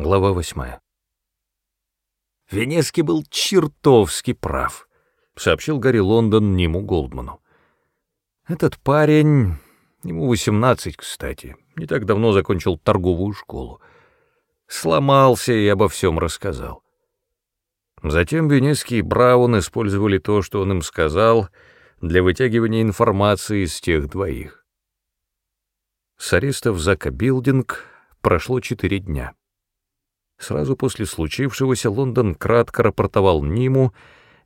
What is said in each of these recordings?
Глава восьмая. Венески был чертовски прав, сообщил Гарри Лондон Ниму Голдману. Этот парень, ему восемнадцать, кстати, не так давно закончил торговую школу. Сломался и обо всем рассказал. Затем Венески и Браун использовали то, что он им сказал, для вытягивания информации из тех двоих. С ареста в Зака Билдинг прошло четыре дня. Сразу после случившегося Лондон кратко рапортовал Ниму,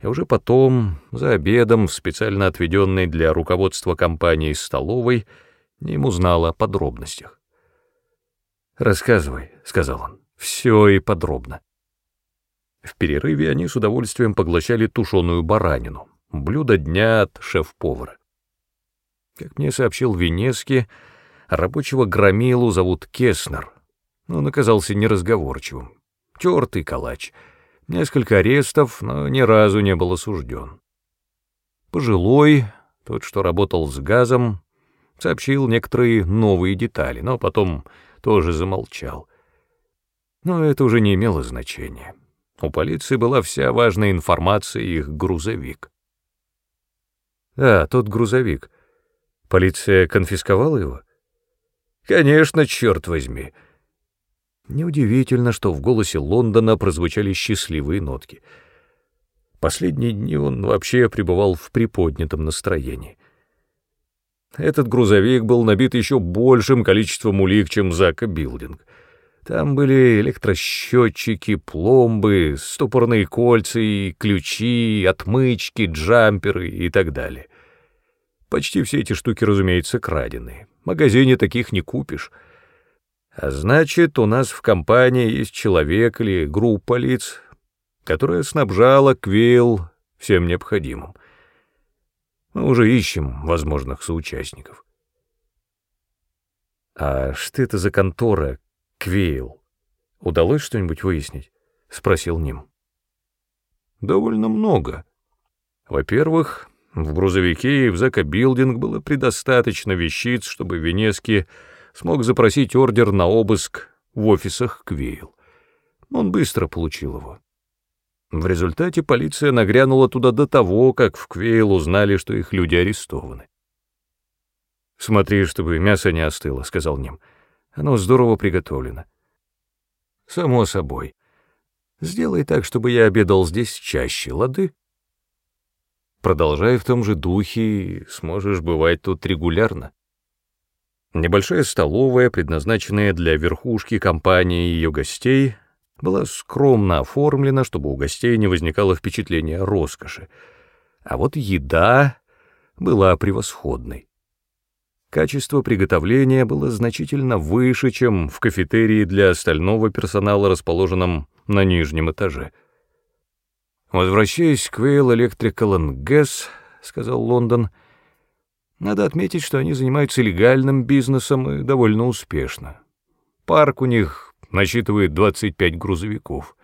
и уже потом, за обедом, в специально отведенной для руководства компании столовой, Ним узнал о подробностях. «Рассказывай», — сказал он, — «все и подробно». В перерыве они с удовольствием поглощали тушеную баранину, блюдо дня от шеф-повара. Как мне сообщил Венески, рабочего громилу зовут Кеснер, он оказался неразговорчивым. Тертый калач. Несколько арестов, но ни разу не был осужден. Пожилой, тот, что работал с газом, сообщил некоторые новые детали, но потом тоже замолчал. Но это уже не имело значения. У полиции была вся важная информация и их грузовик. А, тот грузовик. Полиция конфисковала его? Конечно, черт возьми. Неудивительно, что в голосе Лондона прозвучали счастливые нотки. Последние дни он вообще пребывал в приподнятом настроении. Этот грузовик был набит еще большим количеством улик, чем Зака Билдинг. Там были электросчетчики, пломбы, стопорные кольца и ключи, отмычки, джамперы и так далее. Почти все эти штуки, разумеется, краденые. В магазине таких не купишь. А значит, у нас в компании есть человек или группа лиц, которая снабжала Квилл всем необходимым. Мы уже ищем возможных соучастников. «А что это за контора Квейл? Удалось что-нибудь выяснить?» — спросил Ним. «Довольно много. Во-первых, в грузовике и в Закобилдинг было предостаточно вещиц, чтобы Венески смог запросить ордер на обыск в офисах Квейл. Он быстро получил его. В результате полиция нагрянула туда до того, как в Квейл узнали, что их люди арестованы. «Смотри, чтобы мясо не остыло», — сказал Ним. «Оно здорово приготовлено». «Само собой. Сделай так, чтобы я обедал здесь чаще, лады?» Продолжай в том же духе, сможешь бывать тут регулярно. Небольшая столовая, предназначенная для верхушки компании и ее гостей, была скромно оформлена, чтобы у гостей не возникало впечатления роскоши. А вот еда была превосходной. Качество приготовления было значительно выше, чем в кафетерии для остального персонала, расположенном на нижнем этаже. «Возвращаясь к Вейл Electrical and Gas», — сказал Лондон, — надо отметить, что они занимаются легальным бизнесом и довольно успешно. Парк у них насчитывает 25 грузовиков.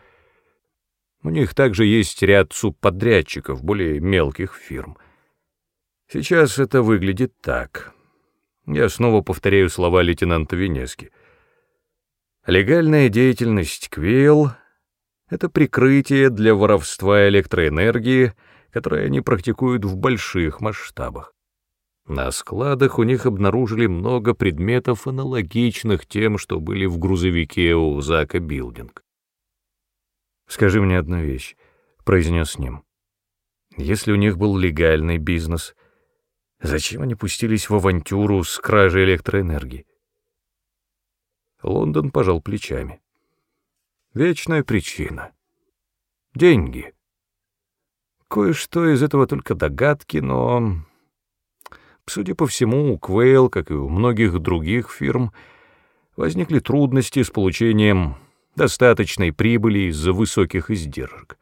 У них также есть ряд субподрядчиков, более мелких фирм. Сейчас это выглядит так. Я снова повторяю слова лейтенанта Венески. Легальная деятельность Квейл — это прикрытие для воровства электроэнергии, которое они практикуют в больших масштабах. На складах у них обнаружили много предметов, аналогичных тем, что были в грузовике у Зака Билдинг. «Скажи мне одну вещь», — произнес с ним. «Если у них был легальный бизнес, зачем они пустились в авантюру с кражей электроэнергии?» Лондон пожал плечами. «Вечная причина. Деньги. Кое-что из этого только догадки, но Судя по всему, у Квейл, как и у многих других фирм, возникли трудности с получением достаточной прибыли из-за высоких издержек.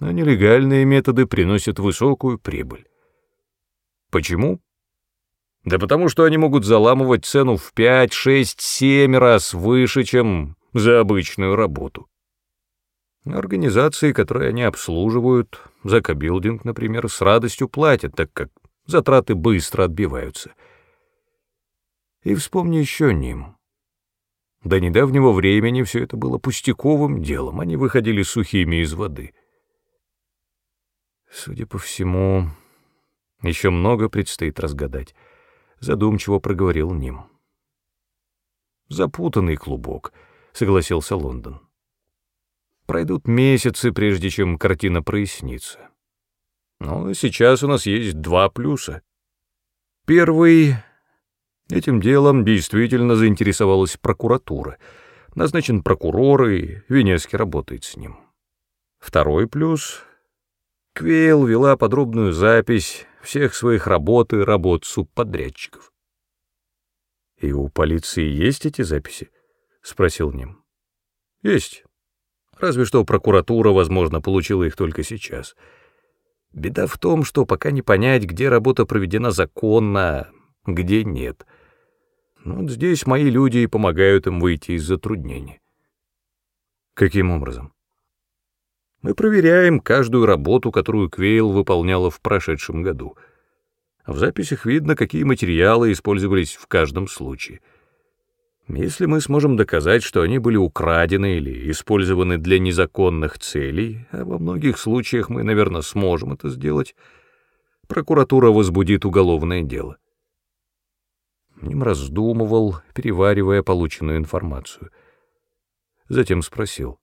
Но нелегальные методы приносят высокую прибыль. Почему? Да потому что они могут заламывать цену в 5, 6, 7 раз выше, чем за обычную работу. Организации, которые они обслуживают, за кабилдинг, например, с радостью платят, так как Затраты быстро отбиваются. И вспомни еще Ним. До недавнего времени все это было пустяковым делом, они выходили сухими из воды. Судя по всему, еще много предстоит разгадать, задумчиво проговорил Ним. Запутанный клубок, согласился Лондон. Пройдут месяцы, прежде чем картина прояснится. Но сейчас у нас есть два плюса. Первый Этим делом действительно заинтересовалась прокуратура. Назначен прокурор, и Венески работает с ним. Второй плюс. Квейл вела подробную запись всех своих работ и работ субподрядчиков. «И у полиции есть эти записи?» — спросил Ним. «Есть. Разве что прокуратура, возможно, получила их только сейчас. Беда в том, что пока не понять, где работа проведена законно, где нет. Вот здесь мои люди и помогают им выйти из затруднений. Каким образом? Мы проверяем каждую работу, которую Квейл выполняла в прошедшем году. В записях видно, какие материалы использовались в каждом случае. Если мы сможем доказать, что они были украдены или использованы для незаконных целей, а во многих случаях мы, наверное, сможем это сделать, прокуратура возбудит уголовное дело. Ним раздумывал, переваривая полученную информацию. Затем спросил.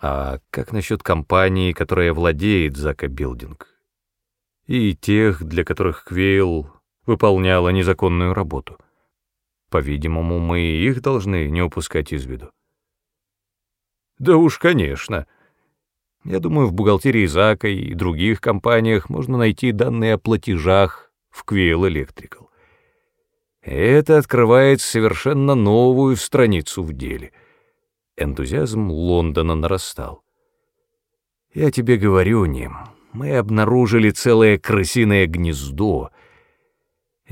«А как насчет компании, которая владеет Зака Билдинг? И тех, для которых Квейл выполняла незаконную работу? По-видимому, мы их должны не упускать из виду». «Да уж, конечно», я думаю, в бухгалтерии Зака и других компаниях можно найти данные о платежах в Quail Electrical. Это открывает совершенно новую страницу в деле. Энтузиазм Лондона нарастал. Я тебе говорю, Ним, мы обнаружили целое крысиное гнездо,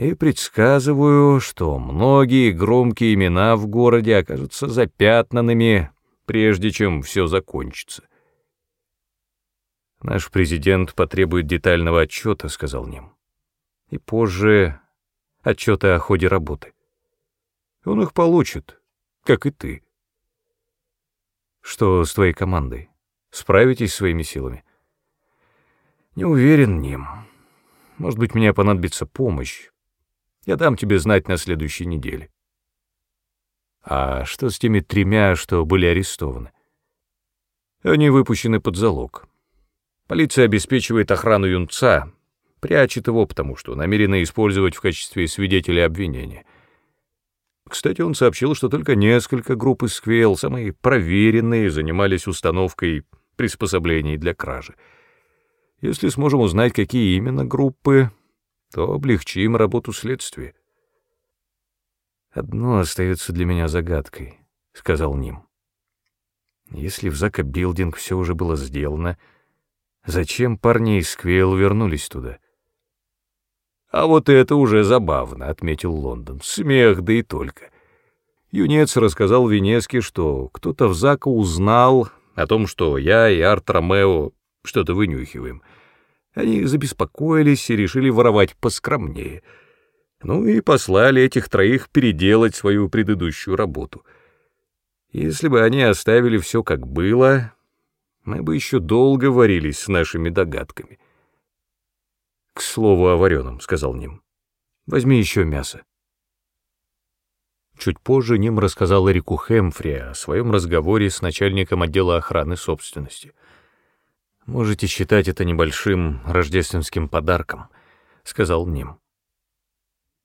и предсказываю, что многие громкие имена в городе окажутся запятнанными, прежде чем все закончится. Наш президент потребует детального отчета, сказал Ним. И позже отчеты о ходе работы. Он их получит, как и ты. Что с твоей командой? Справитесь своими силами? Не уверен, Ним. Может быть, мне понадобится помощь. Я дам тебе знать на следующей неделе. А что с теми тремя, что были арестованы? Они выпущены под залог. Полиция обеспечивает охрану юнца, Прячет его, потому что намерена использовать в качестве свидетеля обвинения. Кстати, он сообщил, что только несколько групп из Сквел, самые проверенные, занимались установкой приспособлений для кражи. Если сможем узнать, какие именно группы, то облегчим работу следствия. «Одно остается для меня загадкой», — сказал Ним. «Если в Зака Билдинг все уже было сделано, зачем парни из Сквел вернулись туда?» «А вот это уже забавно», — отметил Лондон. «Смех, да и только». Юнец рассказал Венеске, что кто-то в Зака узнал о том, что я и Арт Ромео что-то вынюхиваем. Они забеспокоились и решили воровать поскромнее. Ну и послали этих троих переделать свою предыдущую работу. Если бы они оставили все как было, мы бы еще долго варились с нашими догадками. «К слову о вареном», — сказал Ним. «Возьми еще мясо». Чуть позже Ним рассказал Эрику Хэмфри о своем разговоре с начальником отдела охраны собственности. «Можете считать это небольшим рождественским подарком», — сказал Ним.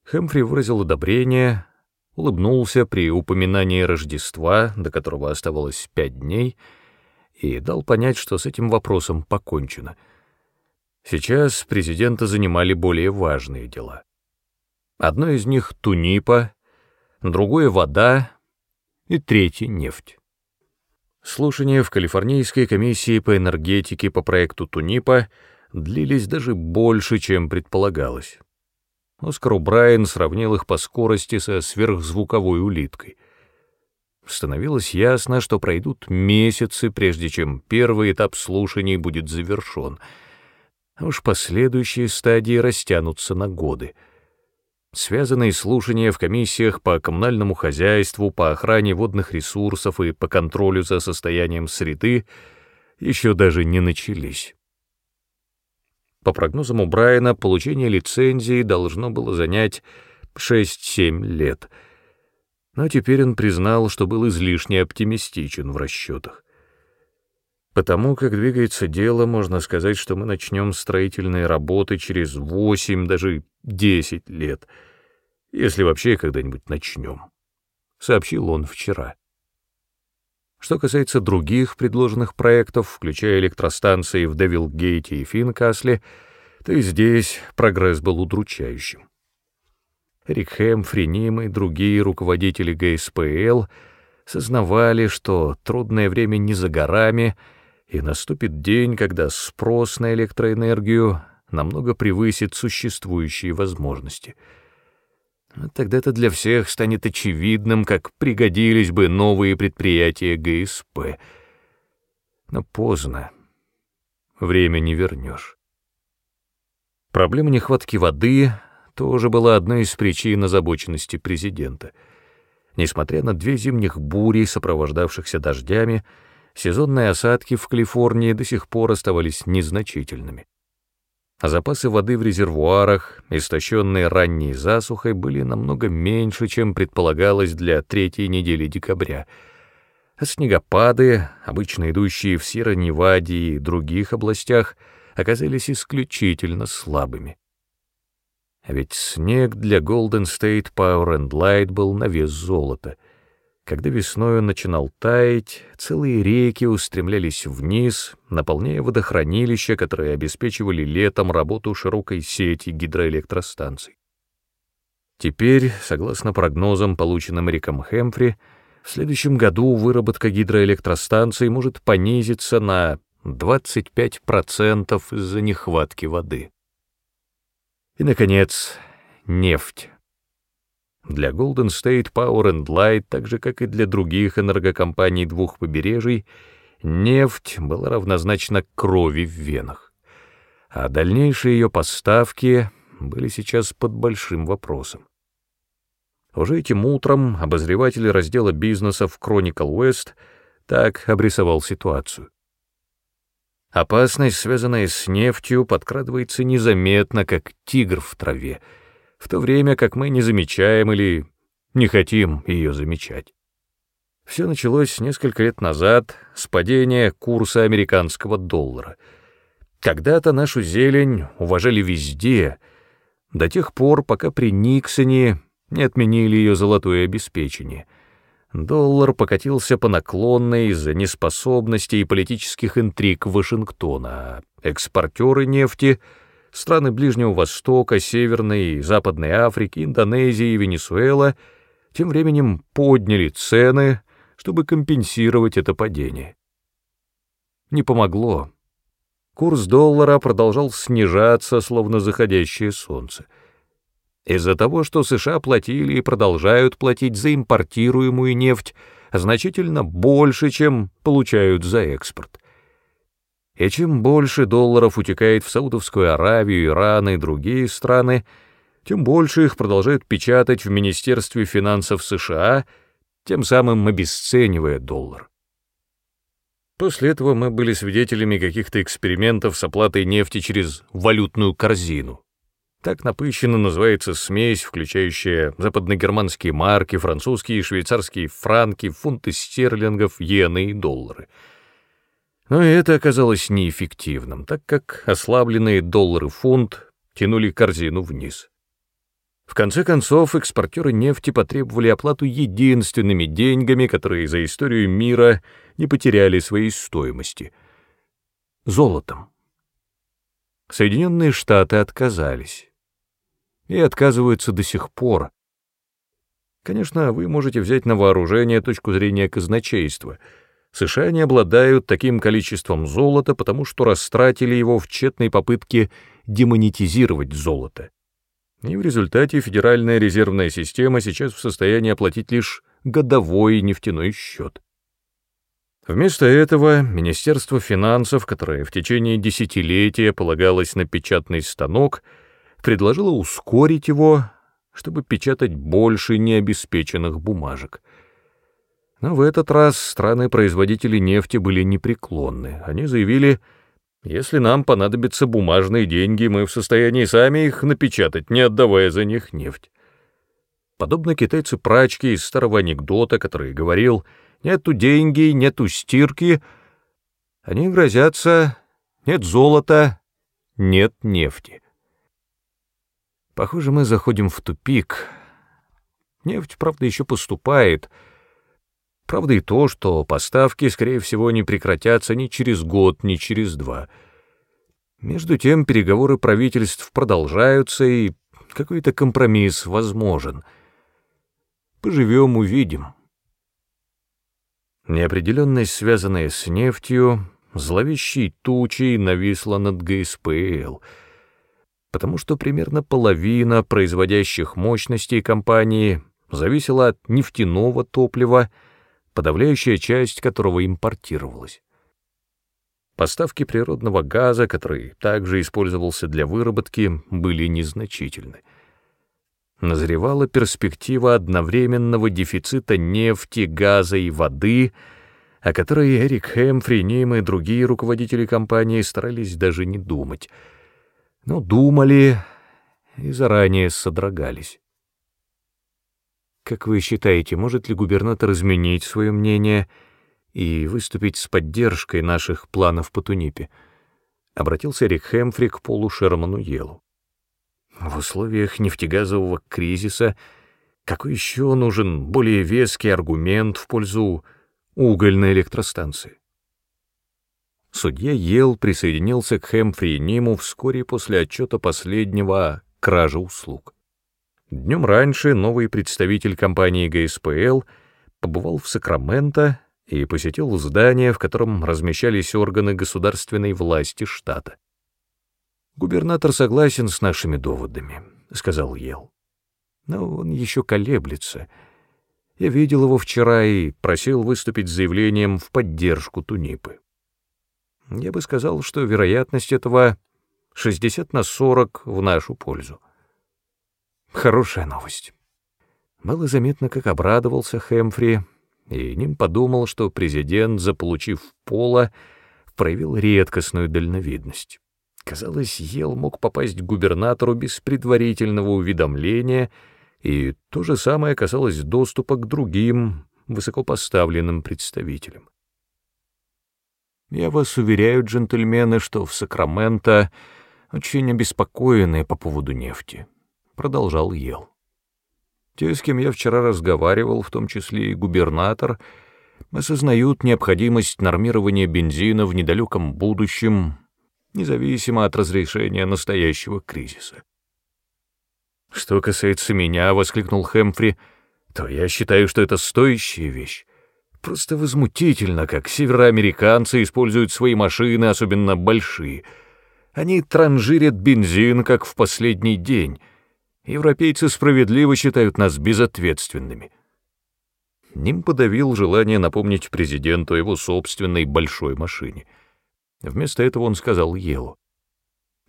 Хэмфри выразил одобрение, улыбнулся при упоминании Рождества, до которого оставалось пять дней, и дал понять, что с этим вопросом покончено — Сейчас президента занимали более важные дела. Одно из них — тунипа, другое — вода и третье — нефть. Слушания в Калифорнийской комиссии по энергетике по проекту Тунипа длились даже больше, чем предполагалось. Оскар Убрайен сравнил их по скорости со сверхзвуковой улиткой. Становилось ясно, что пройдут месяцы, прежде чем первый этап слушаний будет завершен — а уж последующие стадии растянутся на годы. Связанные слушания в комиссиях по коммунальному хозяйству, по охране водных ресурсов и по контролю за состоянием среды, еще даже не начались. По прогнозам у Брайана, получение лицензии должно было занять 6-7 лет. Но теперь он признал, что был излишне оптимистичен в расчетах. Потому как двигается дело, можно сказать, что мы начнем строительные работы через 8, даже 10 лет, если вообще когда-нибудь начнем, — сообщил он вчера. Что касается других предложенных проектов, включая электростанции в Девилгейте и Финкасле, то и здесь прогресс был удручающим. Рик Хэмфри, Ним и другие руководители ГСПЛ сознавали, что трудное время не за горами, и наступит день, когда спрос на электроэнергию намного превысит существующие возможности — Тогда-то для всех станет очевидным, как пригодились бы новые предприятия ГСП. Но поздно. Время не вернешь. Проблема нехватки воды тоже была одной из причин озабоченности президента. Несмотря на две зимних бури, сопровождавшихся дождями, сезонные осадки в Калифорнии до сих пор оставались незначительными а запасы воды в резервуарах, истощенные ранней засухой, были намного меньше, чем предполагалось для третьей недели декабря. А снегопады, обычно идущие в Сиро-Неваде и других областях, оказались исключительно слабыми. Ведь снег для Golden State Power and Light был на вес золота — когда весной он начинал таять, целые реки устремлялись вниз, наполняя водохранилища, которые обеспечивали летом работу широкой сети гидроэлектростанций. Теперь, согласно прогнозам, полученным Риком Хэмфри, в следующем году выработка гидроэлектростанций может понизиться на 25% из-за нехватки воды. И, наконец, нефть. Для Golden State Power and Light, так же как и для других энергокомпаний двух побережий, нефть была равнозначна крови в венах. А дальнейшие ее поставки были сейчас под большим вопросом. Уже этим утром обозреватель раздела бизнеса в Chronicle West так обрисовал ситуацию. Опасность, связанная с нефтью, подкрадывается незаметно, как тигр в траве — в то время как мы не замечаем или не хотим ее замечать. Все началось несколько лет назад с падения курса американского доллара. Когда-то нашу зелень уважали везде, до тех пор, пока при Никсоне не отменили ее золотое обеспечение. Доллар покатился по наклонной из-за неспособности и политических интриг Вашингтона, а экспортеры нефти — страны Ближнего Востока, Северной и Западной Африки, Индонезии и Венесуэла тем временем подняли цены, чтобы компенсировать это падение. Не помогло. Курс доллара продолжал снижаться, словно заходящее солнце. Из-за того, что США платили и продолжают платить за импортируемую нефть значительно больше, чем получают за экспорт. И чем больше долларов утекает в Саудовскую Аравию, Иран и другие страны, тем больше их продолжают печатать в Министерстве финансов США, тем самым обесценивая доллар. После этого мы были свидетелями каких-то экспериментов с оплатой нефти через валютную корзину. Так напыщенно называется смесь, включающая западногерманские марки, французские и швейцарские франки, фунты стерлингов, иены и доллары — но это оказалось неэффективным, так как ослабленные доллары фунт тянули корзину вниз. В конце концов, экспортеры нефти потребовали оплату единственными деньгами, которые за историю мира не потеряли своей стоимости — золотом. Соединенные Штаты отказались. И отказываются до сих пор. Конечно, вы можете взять на вооружение точку зрения казначейства — США не обладают таким количеством золота, потому что растратили его в тщетной попытке демонетизировать золото. И в результате Федеральная резервная система сейчас в состоянии оплатить лишь годовой нефтяной счет. Вместо этого Министерство финансов, которое в течение десятилетия полагалось на печатный станок, предложило ускорить его, чтобы печатать больше необеспеченных бумажек. Но в этот раз страны-производители нефти были непреклонны. Они заявили, если нам понадобятся бумажные деньги, мы в состоянии сами их напечатать, не отдавая за них нефть. Подобно китайцу-прачке из старого анекдота, который говорил «нету деньги, нету стирки», они грозятся «нет золота, нет нефти». Похоже, мы заходим в тупик. Нефть, правда, еще поступает. Правда и то, что поставки, скорее всего, не прекратятся ни через год, ни через два. Между тем переговоры правительств продолжаются, и какой-то компромисс возможен — Поживем, увидим. Неопределенность, связанная с нефтью, зловещей тучей нависла над ГСПЛ, потому что примерно половина производящих мощностей компании зависела от нефтяного топлива, подавляющая часть которого импортировалась. Поставки природного газа, который также использовался для выработки, были незначительны назревала перспектива одновременного дефицита нефти, газа и воды, о которой Эрик Хэмфри, Ним и другие руководители компании старались даже не думать. Но думали и заранее содрогались. Как вы считаете, может ли губернатор изменить свое мнение и выступить с поддержкой наших планов по Тунипе? Обратился Эрик Хэмфри к Полу Шерману Елу. В условиях нефтегазового кризиса какой еще нужен более веский аргумент в пользу угольной электростанции? Судья Ел присоединился к Хэмфри и Ниму вскоре после отчета последнего о краже услуг. Днем раньше новый представитель компании ГСПЛ побывал в Сакраменто и посетил здание, в котором размещались органы государственной власти штата. «Губернатор согласен с нашими доводами», — сказал Ел. «Но он еще колеблется. Я видел его вчера и просил выступить с заявлением в поддержку Тунипы. Я бы сказал, что вероятность этого 60 на 40 в нашу пользу. Хорошая новость». Было заметно, как обрадовался Хэмфри, и Ним подумал, что президент, заполучив пола, проявил редкостную дальновидность. Казалось, Ел мог попасть к губернатору без предварительного уведомления, и то же самое касалось доступа к другим высокопоставленным представителям. «Я вас уверяю, джентльмены, что в Сакраменто очень обеспокоены по поводу нефти», — продолжал Ел. «Те, с кем я вчера разговаривал, в том числе и губернатор, осознают необходимость нормирования бензина в недалеком будущем независимо от разрешения настоящего кризиса. «Что касается меня», — воскликнул Хэмфри, — «то я считаю, что это стоящая вещь. Просто возмутительно, как североамериканцы используют свои машины, особенно большие. Они транжирят бензин, как в последний день. Европейцы справедливо считают нас безответственными». Ним подавил желание напомнить президенту о его собственной большой машине — Вместо этого он сказал Елу.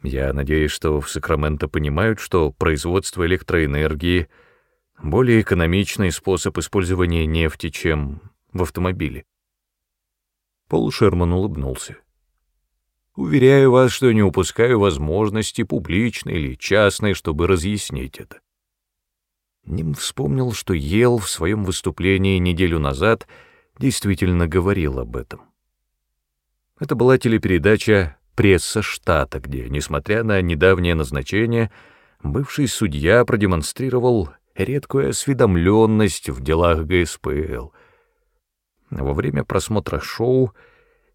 «Я надеюсь, что в Сакраменто понимают, что производство электроэнергии — более экономичный способ использования нефти, чем в автомобиле». Пол Шерман улыбнулся. «Уверяю вас, что не упускаю возможности, публичной или частной, чтобы разъяснить это». Ним вспомнил, что Ел в своем выступлении неделю назад действительно говорил об этом. Это была телепередача «Пресса штата», где, несмотря на недавнее назначение, бывший судья продемонстрировал редкую осведомленность в делах ГСПЛ. Во время просмотра шоу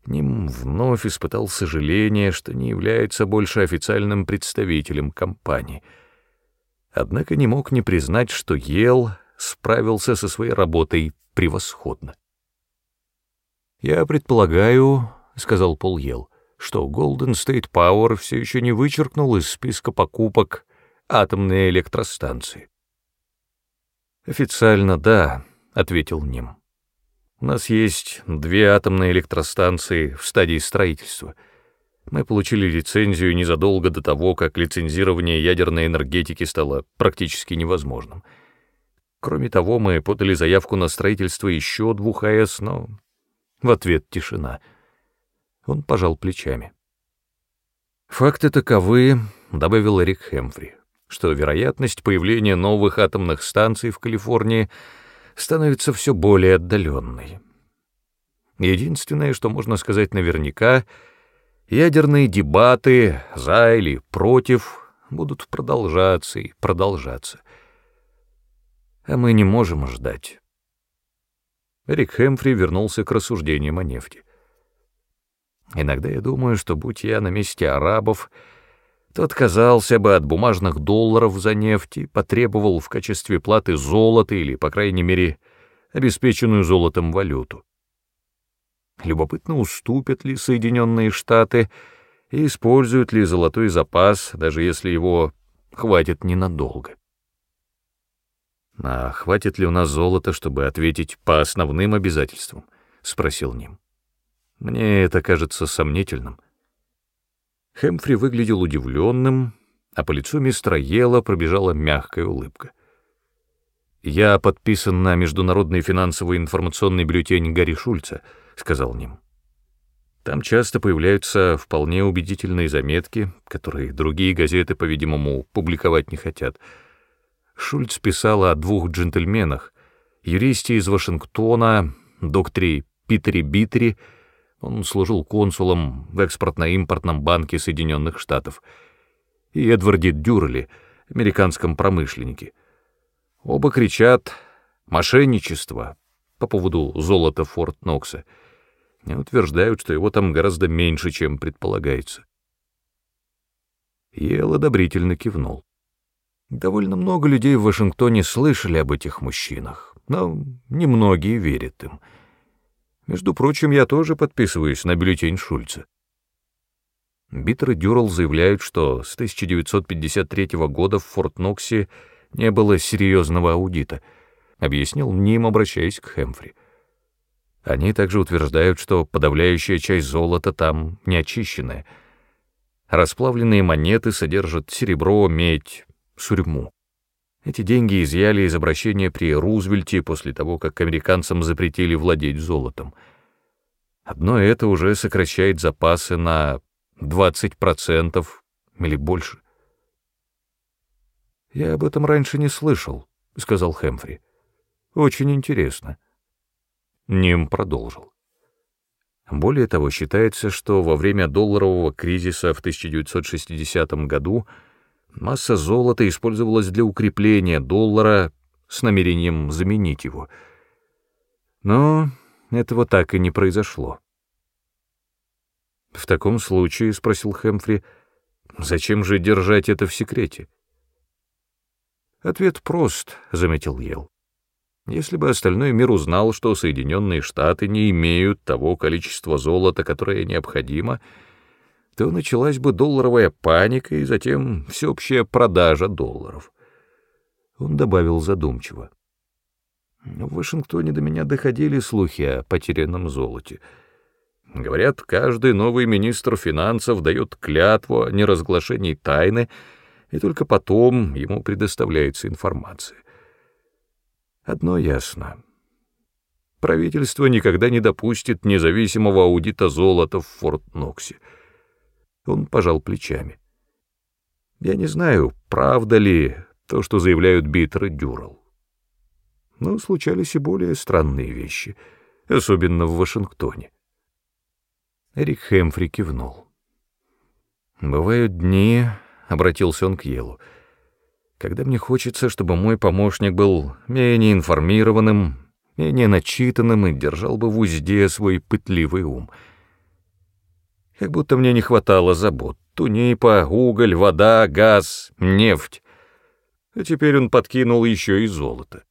Ним вновь испытал сожаление, что не является больше официальным представителем компании. Однако не мог не признать, что Ел справился со своей работой превосходно. «Я предполагаю, — сказал Пол Ел, — что Golden State Power все еще не вычеркнул из списка покупок атомные электростанции. «Официально да», — ответил Ним. «У нас есть две атомные электростанции в стадии строительства. Мы получили лицензию незадолго до того, как лицензирование ядерной энергетики стало практически невозможным. Кроме того, мы подали заявку на строительство еще двух АЭС, но в ответ тишина. Он пожал плечами. «Факты таковы», — добавил Эрик Хэмфри, «что вероятность появления новых атомных станций в Калифорнии становится все более отдаленной. Единственное, что можно сказать наверняка, ядерные дебаты за или против будут продолжаться и продолжаться. А мы не можем ждать. Эрик Хэмфри вернулся к рассуждениям о нефти. Иногда я думаю, что будь я на месте арабов, то отказался бы от бумажных долларов за нефть и потребовал в качестве платы золота или, по крайней мере, обеспеченную золотом валюту. Любопытно, уступят ли Соединенные Штаты и используют ли золотой запас, даже если его хватит ненадолго. «А хватит ли у нас золота, чтобы ответить по основным обязательствам?» — спросил Ним. «Мне это кажется сомнительным». Хэмфри выглядел удивленным, а по лицу мистера Ела пробежала мягкая улыбка. «Я подписан на Международный финансовый информационный бюллетень Гарри Шульца», — сказал Ним. «Там часто появляются вполне убедительные заметки, которые другие газеты, по-видимому, публиковать не хотят». Шульц писал о двух джентльменах, юристе из Вашингтона, докторе Питере Биттери, он служил консулом в экспортно-импортном банке Соединенных Штатов, и Эдварде Дюрли, американском промышленнике. Оба кричат «мошенничество» по поводу золота Форт Нокса и утверждают, что его там гораздо меньше, чем предполагается. Ел одобрительно кивнул. Довольно много людей в Вашингтоне слышали об этих мужчинах, но немногие верят им. Между прочим, я тоже подписываюсь на бюллетень Шульца. Биттер и Дюрал заявляют, что с 1953 года в Форт-Ноксе не было серьезного аудита, объяснил Ним, обращаясь к Хэмфри. Они также утверждают, что подавляющая часть золота там не очищенная. Расплавленные монеты содержат серебро, медь, сурьму. Эти деньги изъяли из обращения при Рузвельте после того, как американцам запретили владеть золотом. Одно это уже сокращает запасы на 20% или больше. «Я об этом раньше не слышал», — сказал Хэмфри. «Очень интересно». Ним продолжил. Более того, считается, что во время долларового кризиса в 1960 году Масса золота использовалась для укрепления доллара с намерением заменить его. Но этого так и не произошло. «В таком случае, — спросил Хэмфри, — зачем же держать это в секрете?» «Ответ прост», — заметил Ел. «Если бы остальной мир узнал, что Соединенные Штаты не имеют того количества золота, которое необходимо, — то началась бы долларовая паника и затем всеобщая продажа долларов. Он добавил задумчиво. В Вашингтоне до меня доходили слухи о потерянном золоте. Говорят, каждый новый министр финансов дает клятву о неразглашении тайны, и только потом ему предоставляется информация. Одно ясно. Правительство никогда не допустит независимого аудита золота в Форт-Ноксе — он пожал плечами. Я не знаю, правда ли то, что заявляют Биттер и Дюрал. Но случались и более странные вещи, особенно в Вашингтоне. Эрик Хэмфри кивнул. «Бывают дни», — обратился он к Елу, — «когда мне хочется, чтобы мой помощник был менее информированным, менее начитанным и держал бы в узде свой пытливый ум» как будто мне не хватало забот. Тунипа, уголь, вода, газ, нефть. А теперь он подкинул еще и золото.